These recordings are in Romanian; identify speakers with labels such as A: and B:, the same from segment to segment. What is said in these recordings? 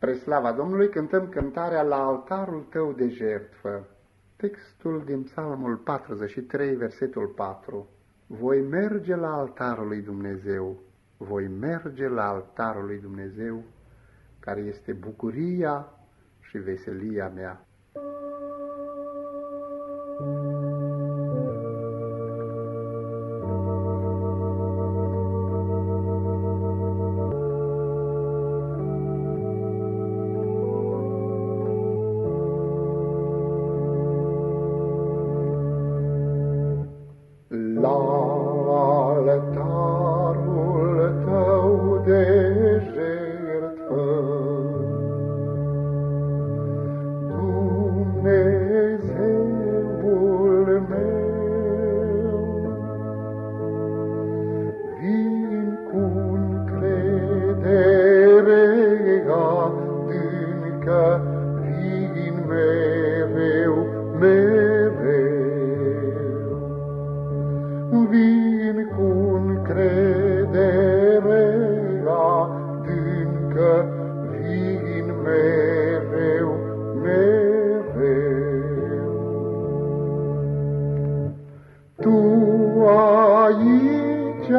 A: Spre slava Domnului cântăm cântarea la altarul tău de jertfă. Textul din Psalmul 43, versetul 4. Voi merge la altarul lui Dumnezeu, voi merge la altarul lui Dumnezeu, care este bucuria și veselia mea. Thank you. La vin cu încredere adâncă, vin mereu, mereu. Tu aici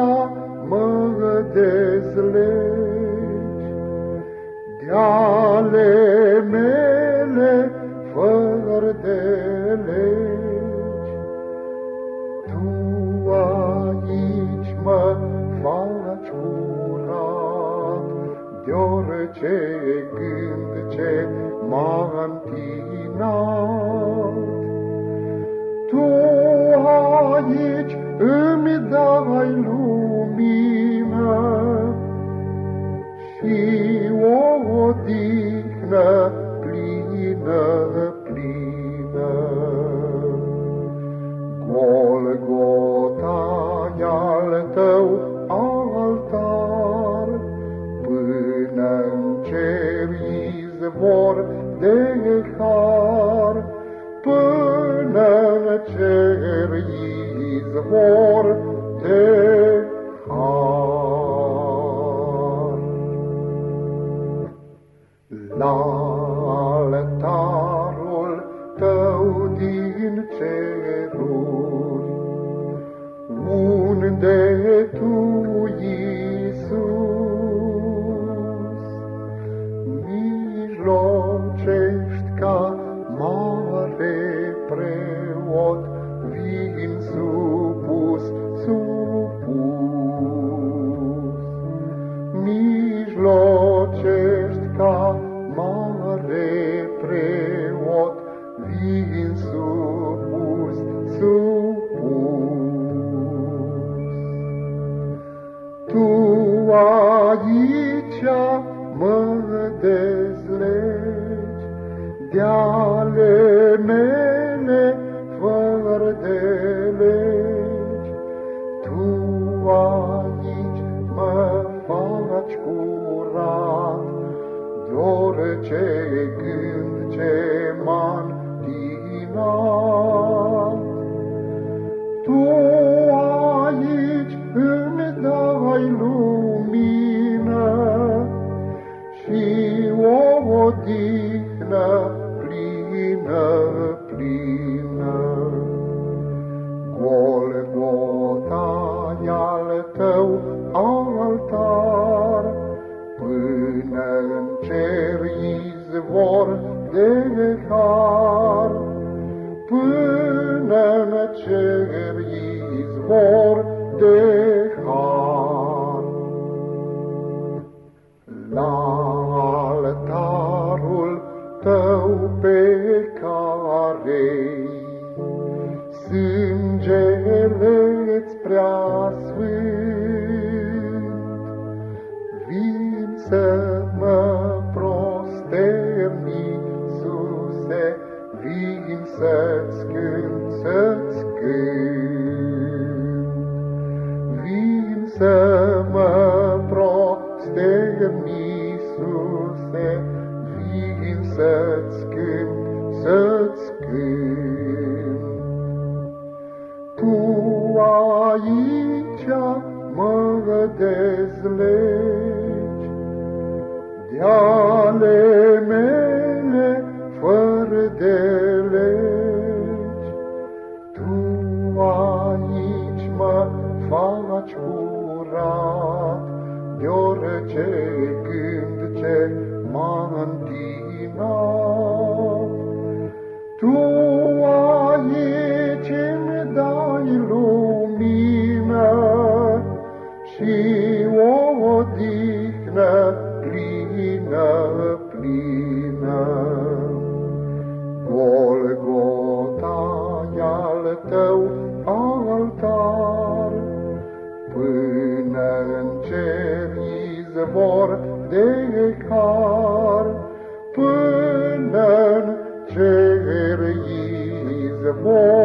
A: mă dezlegi de orice gând ce m-a întinat. Tu aici îmi dai lumină și o odihnă izvor de har, până în cer izvor de har. La altarul tău din ceruri, unde tu, preot, vin supus, supus. Mijlocești ca mare preot, vin supus, supus. Tu aici mă dezlegi de aici mă faci curat de orice gând ce până în cer izvor de har, până în cer izvor de har. La tău pe care sângele-ți prea sfânt. Vin să Iisuse, vin să-ți cânt, să-ți cânt. Vin să mă prostern, Iisuse, să-ți cânt, să-ți cânt. Tu aici mă dezlegi inima, inima, faci curat, deoarece gând ce m-a Tu izvor de har, până în cer. Izvor